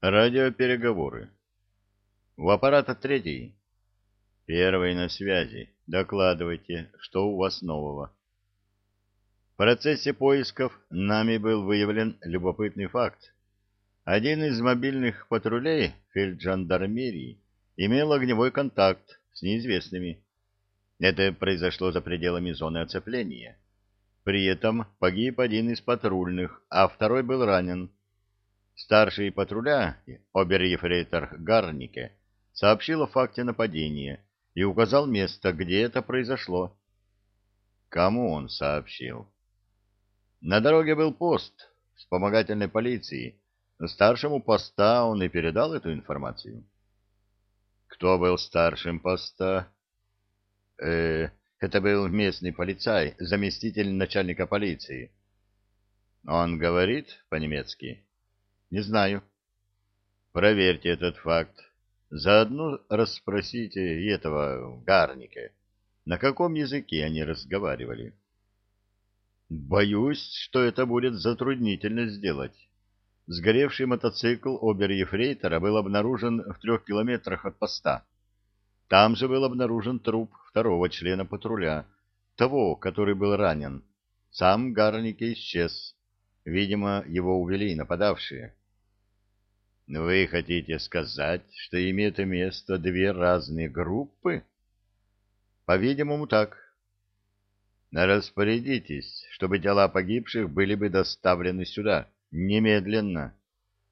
Радиопереговоры. У аппарата третий. Первый на связи. Докладывайте, что у вас нового. В процессе поисков нами был выявлен любопытный факт. Один из мобильных патрулей фельджандармерии имел огневой контакт с неизвестными. Это произошло за пределами зоны оцепления. При этом погиб один из патрульных, а второй был ранен. Старший патруля, обер-ефрейтор Гарнике, сообщил о факте нападения и указал место, где это произошло. Кому он сообщил? На дороге был пост вспомогательной полиции. Старшему поста он и передал эту информацию. Кто был старшим поста? Э, это был местный полицай, заместитель начальника полиции. Он говорит по-немецки? Не знаю. Проверьте этот факт. Заодно расспросите этого Гарника, на каком языке они разговаривали. Боюсь, что это будет затруднительно сделать. Сгоревший мотоцикл обер-ефрейтора был обнаружен в трех километрах от поста. Там же был обнаружен труп второго члена патруля, того, который был ранен. Сам Гарнике исчез. Видимо, его увели нападавшие. Вы хотите сказать, что имеют место две разные группы? По-видимому, так. Распорядитесь, чтобы тела погибших были бы доставлены сюда немедленно.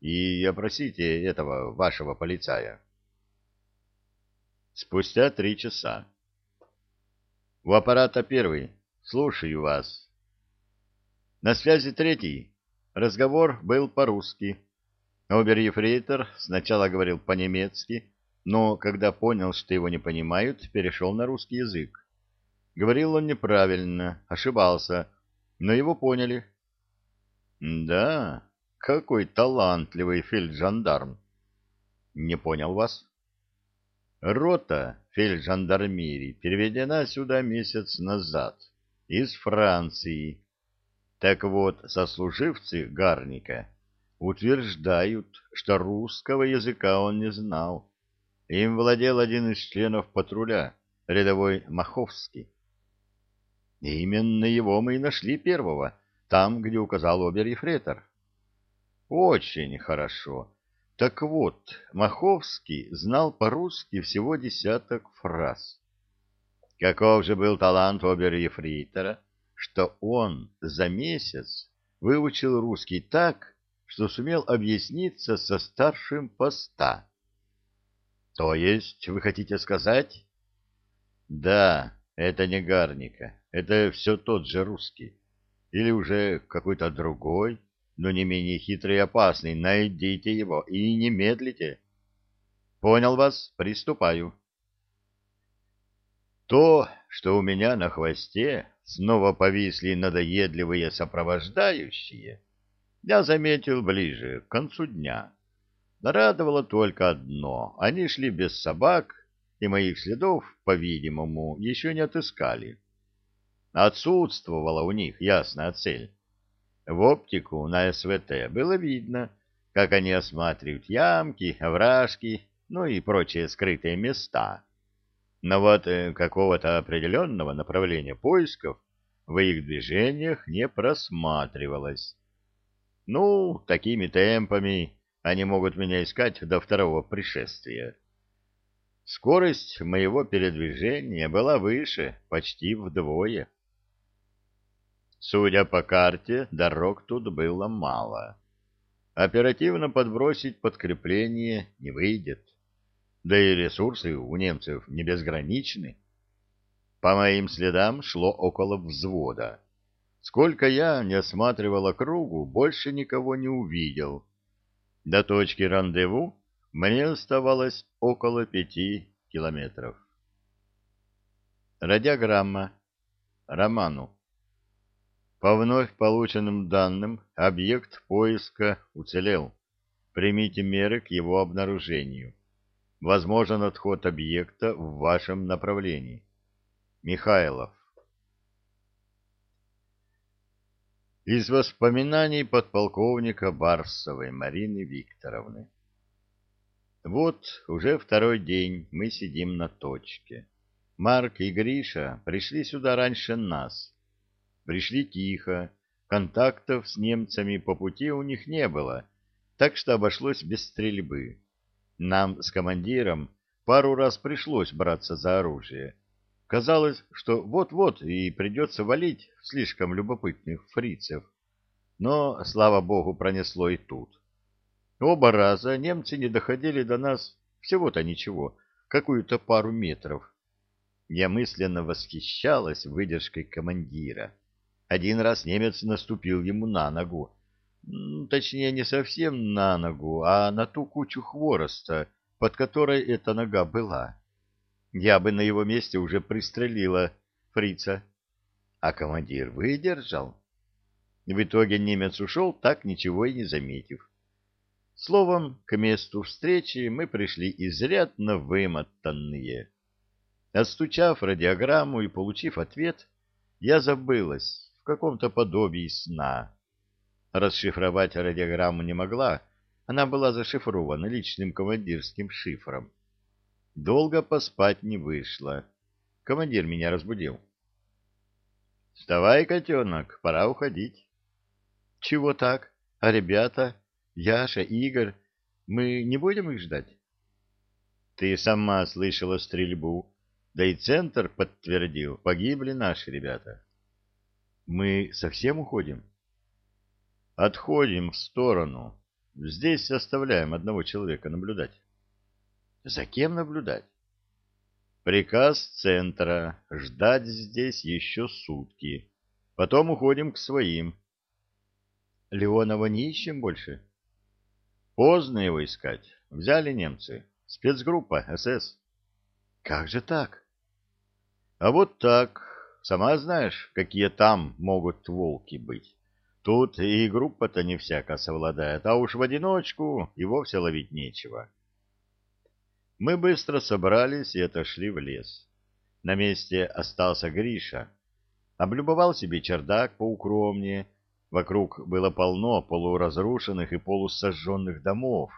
И опросите этого вашего полицая. Спустя три часа. У аппарата первый. Слушаю вас. На связи третий. Разговор был по-русски. Обер-ефрейтор сначала говорил по-немецки, но когда понял, что его не понимают, перешел на русский язык. Говорил он неправильно, ошибался, но его поняли. Да, какой талантливый фельджандарм. Не понял вас? Рота фельджандармерии переведена сюда месяц назад, из Франции. Так вот, сослуживцы Гарника утверждают, что русского языка он не знал. Им владел один из членов патруля, рядовой Маховский. Именно его мы и нашли первого, там, где указал обер-ефрейтор. Очень хорошо. Так вот, Маховский знал по-русски всего десяток фраз. Каков же был талант обер-ефрейтора, что он за месяц выучил русский так, что сумел объясниться со старшим поста. То есть, вы хотите сказать? Да, это не Гарника, это все тот же русский. Или уже какой-то другой, но не менее хитрый и опасный. Найдите его и не медлите. Понял вас? Приступаю. То, что у меня на хвосте снова повисли надоедливые сопровождающие, я заметил ближе, к концу дня. Радовало только одно — они шли без собак, и моих следов, по-видимому, еще не отыскали. Отсутствовала у них ясная цель. В оптику на СВТ было видно, как они осматривают ямки, овражки, ну и прочие скрытые места. Но вот э, какого-то определенного направления поисков в их движениях не просматривалось. Ну, такими темпами они могут меня искать до второго пришествия. Скорость моего передвижения была выше, почти вдвое. Судя по карте, дорог тут было мало. Оперативно подбросить подкрепление не выйдет. Да и ресурсы у немцев не безграничны. По моим следам шло около взвода. Сколько я не осматривал округу, больше никого не увидел. До точки рандеву мне оставалось около пяти километров. Радиограмма. Роману. По вновь полученным данным, объект поиска уцелел. Примите меры к его обнаружению. Возможен отход объекта в вашем направлении. Михайлов. Из воспоминаний подполковника Барсовой Марины Викторовны. Вот уже второй день мы сидим на точке. Марк и Гриша пришли сюда раньше нас. Пришли тихо, контактов с немцами по пути у них не было, так что обошлось без стрельбы. Нам с командиром пару раз пришлось браться за оружие. Казалось, что вот-вот и придется валить слишком любопытных фрицев. Но, слава богу, пронесло и тут. Оба раза немцы не доходили до нас всего-то ничего, какую-то пару метров. Я мысленно восхищалась выдержкой командира. Один раз немец наступил ему на ногу. Точнее, не совсем на ногу, а на ту кучу хвороста, под которой эта нога была. Я бы на его месте уже пристрелила фрица. А командир выдержал. В итоге немец ушел, так ничего и не заметив. Словом, к месту встречи мы пришли изрядно вымотанные. Отстучав радиограмму и получив ответ, я забылась в каком-то подобии сна. Расшифровать радиограмму не могла, она была зашифрована личным командирским шифром. Долго поспать не вышло. Командир меня разбудил. — Вставай, котенок, пора уходить. — Чего так? А ребята? Яша, Игорь, мы не будем их ждать? Ты сама слышала стрельбу, да и центр подтвердил, погибли наши ребята. Мы совсем уходим? Отходим в сторону. Здесь оставляем одного человека наблюдать. За кем наблюдать? Приказ центра ждать здесь еще сутки. Потом уходим к своим. Леонова не ищем больше? Поздно его искать. Взяли немцы. Спецгруппа, СС. Как же так? А вот так. Сама знаешь, какие там могут волки быть. Тут и группа-то не всяко совладает, а уж в одиночку и вовсе ловить нечего. Мы быстро собрались и отошли в лес. На месте остался Гриша. Облюбовал себе чердак поукромнее, Вокруг было полно полуразрушенных и полусожженных домов.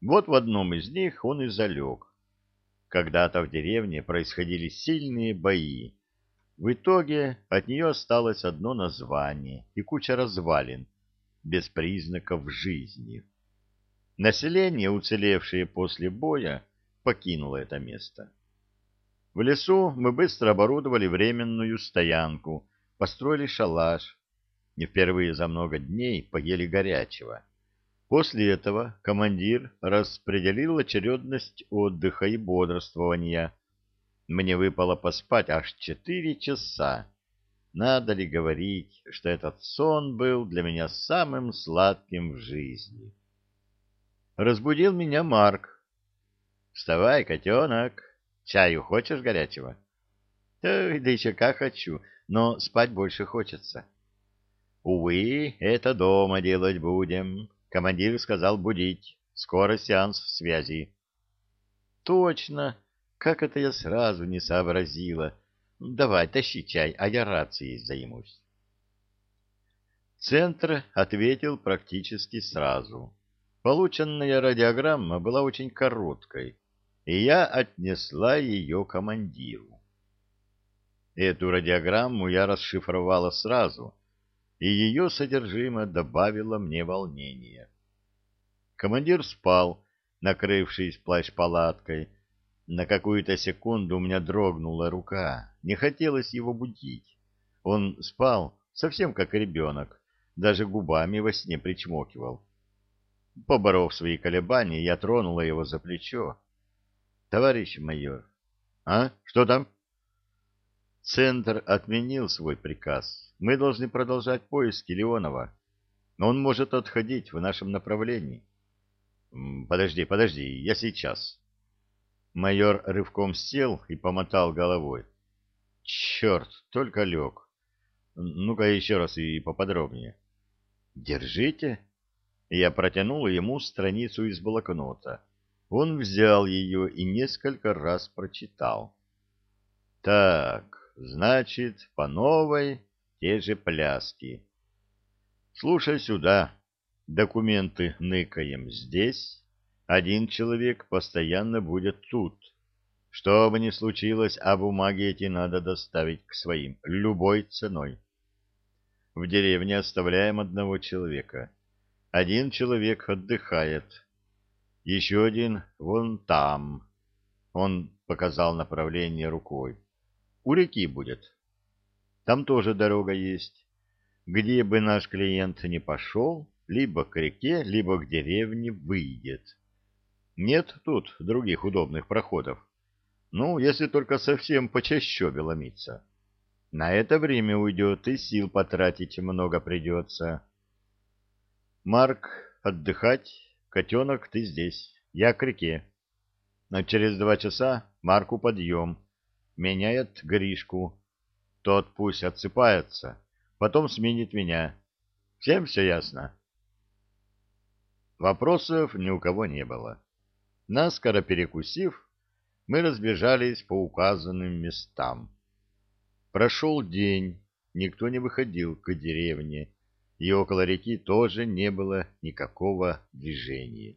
Вот в одном из них он и залег. Когда-то в деревне происходили сильные бои. В итоге от нее осталось одно название и куча развалин, без признаков жизни. Население, уцелевшее после боя, покинуло это место. В лесу мы быстро оборудовали временную стоянку, построили шалаш, не впервые за много дней поели горячего. После этого командир распределил очередность отдыха и бодрствования. Мне выпало поспать аж четыре часа. Надо ли говорить, что этот сон был для меня самым сладким в жизни? Разбудил меня Марк. «Вставай, котенок. Чаю хочешь горячего?» «Да, да еще как хочу, но спать больше хочется». Увы, это дома делать будем. Командир сказал будить. Скоро сеанс связи. Точно. Как это я сразу не сообразила. Давай, тащи чай, а я рацией займусь. Центр ответил практически сразу. Полученная радиограмма была очень короткой, и я отнесла ее командиру. Эту радиограмму я расшифровала сразу — и ее содержимое добавило мне волнения. Командир спал, накрывшись плащ-палаткой. На какую-то секунду у меня дрогнула рука, не хотелось его будить. Он спал совсем как ребенок, даже губами во сне причмокивал. Поборов свои колебания, я тронула его за плечо. — Товарищ майор. — А? Что там? Центр отменил свой приказ. Мы должны продолжать поиски Леонова. Но он может отходить в нашем направлении. Подожди, подожди, я сейчас. Майор рывком сел и помотал головой. Черт, только лег. Ну-ка еще раз и поподробнее. Держите. Я протянул ему страницу из блокнота. Он взял ее и несколько раз прочитал. Так, Значит, по новой те же пляски. Слушай сюда. Документы ныкаем здесь. один человек постоянно будет тут. Что бы ни случилось, а бумаги эти надо доставить к своим, любой ценой. В деревне оставляем одного человека. Один человек отдыхает. Еще один вон там. Он показал направление рукой. У реки будет. Там тоже дорога есть. Где бы наш клиент ни пошел, либо к реке, либо к деревне выйдет. Нет тут других удобных проходов. Ну, если только совсем по чащобе ломиться. На это время уйдет, и сил потратить много придется. Марк, отдыхать. Котенок, ты здесь. Я к реке. Но через два часа Марку подъем. Меняет Гришку. Тот пусть отсыпается, потом сменит меня. Всем все ясно? Вопросов ни у кого не было. Наскоро перекусив, мы разбежались по указанным местам. Прошел день, никто не выходил к деревне, и около реки тоже не было никакого движения.